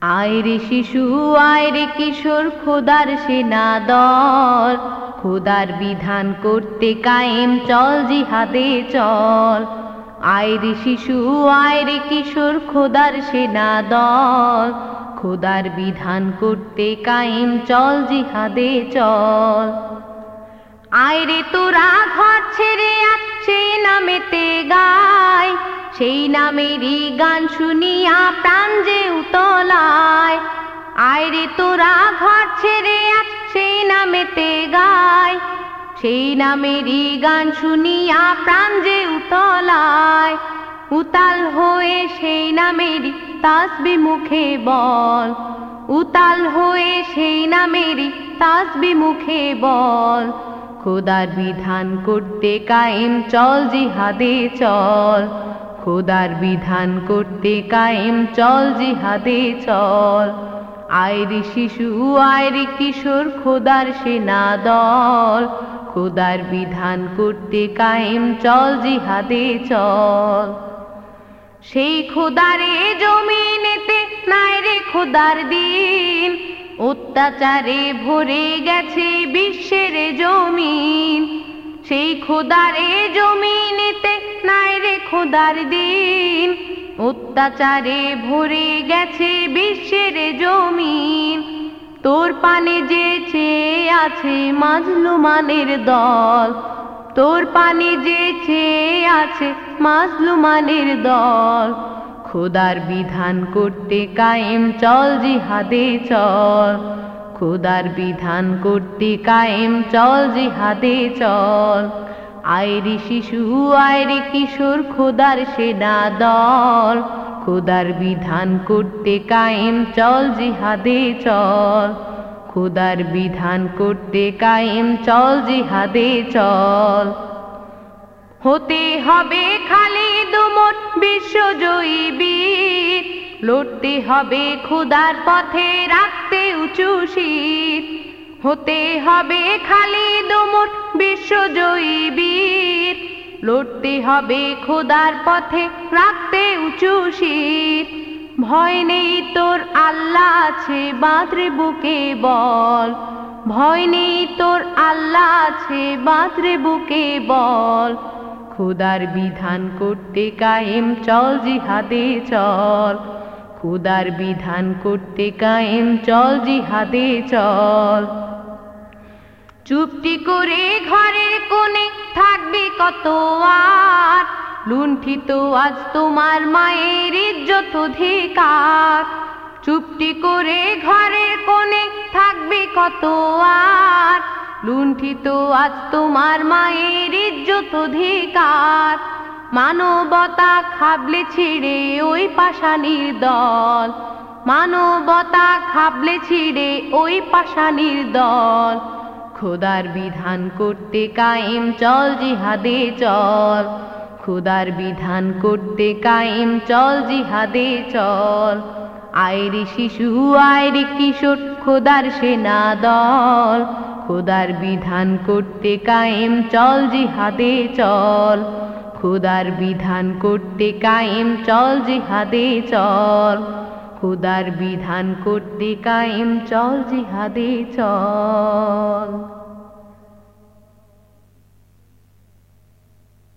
আয়রে শিশু আয়রে কিশোর, খোদার সেনা দল। খোদার বিধান করতে কায়েম চল, জিহাদে চল। আয়রে শিশু আয়রে কিশোর, খোদার সেনা দল। খোদার বিধান করতে কায়েম চল, জিহাদে চল। আয়রে তোরা ঘর ছেড়ে আসছে নামেতে গায়। সেই নামেরই গান শুনিয়া আয়রে তোরা ঘর ছেড়ে আজ সেই নামেতে গায়। সেই নামেরই গান শুনিয়া প্রাণ যে উতলায়। উতাল হয়ে সেই নামেরই তাসবি মুখে বল। উতাল হয়ে সেই নামেরই তাসবি মুখে বল। খোদার বিধান করতে কায়েম চল, জিহাদে চল। খোদার বিধান করতে কায়েম চল, জিহাদে চল। আয়রে শিশু আয়রে কিশোর, খোদার সেনা দল। খোদার বিধান করতে কায়েম, চল জিহাদে চল। সেই খোদারে জমিনেতে নাই রে খোদার দিন। অত্যাচারে ভরে গেছে বিশ্বের জমিন। সেই খোদারে জমিনেতে নাই রে খোদার দিন। অত্যাচারে ভরে গেছে বিশ্বের জমিন। তোর পানে যে চেয়ে আছে মাজলুমানের দল। তোর পানে যে চেয়ে আছে মাজলুমানের দল। খোদার বিধান করতে কায়েম চল, জিহাদে চল। খোদার বিধান করতে কায়েম চল, জিহাদে চল। আয়রে শিশু আয়রে কিশোর খোদার সেনা দল। খোদার বিধান করতে কায়েম চল, জিহাদে চল। খোদার বিধান করতে কায়েম চল, জিহাদে চল। হতে হবে খালি দুমট বিশ্বজয়ী বীর। লড়তে হবে খোদার পথে, রাখতে উঁচু শীত। হতে হবে খালি দুমট বিশ্বজয়ী বীর। লড়তে হবে খোদার পথে, রাখতে উঁচু শীত। ভয় নেই তোর আল্লাহ আছে বাঁধরে বুকে বল। ভয় নেই তোর আল্লাহ আছে বাঁধরে বুকে বল। খোদার বিধান করতে কায়েম চল, জিহাদে চল। খুদার বিধান করতে কায়েম চল, জিহাদে চল। চুপটি করে ঘরের কোণে থাকবে কত আর? লুণ্ঠিত আজ তোমার মায়ের ইজ্জত অধিকার। চুপটি করে ঘরের কোণে থাকবে কত আর? লুণ্ঠিত আজ তোমার মায়ের ইজ্জত অধিকার। মানবতা খাবলে ছিড়ে ওই পাশানির দল। মানবতা খাবলে ছিড়ে ওই পাশানির দল। খোদার বিধান করতে কায়েম চল জিহাদে চল। খোদার বিধান করতে কায়েম চল জিহাদে চল। আয়রে শিশু আয়রে কিশোর, খোদার সেনা দল। খোদার বিধান করতে কায়েম চল জিহাদে চল। খোদার বিধান করতে কায়েম চল জিহাদে চল। খুদার বিধান করতে কায়েম চল জিহাদে চল।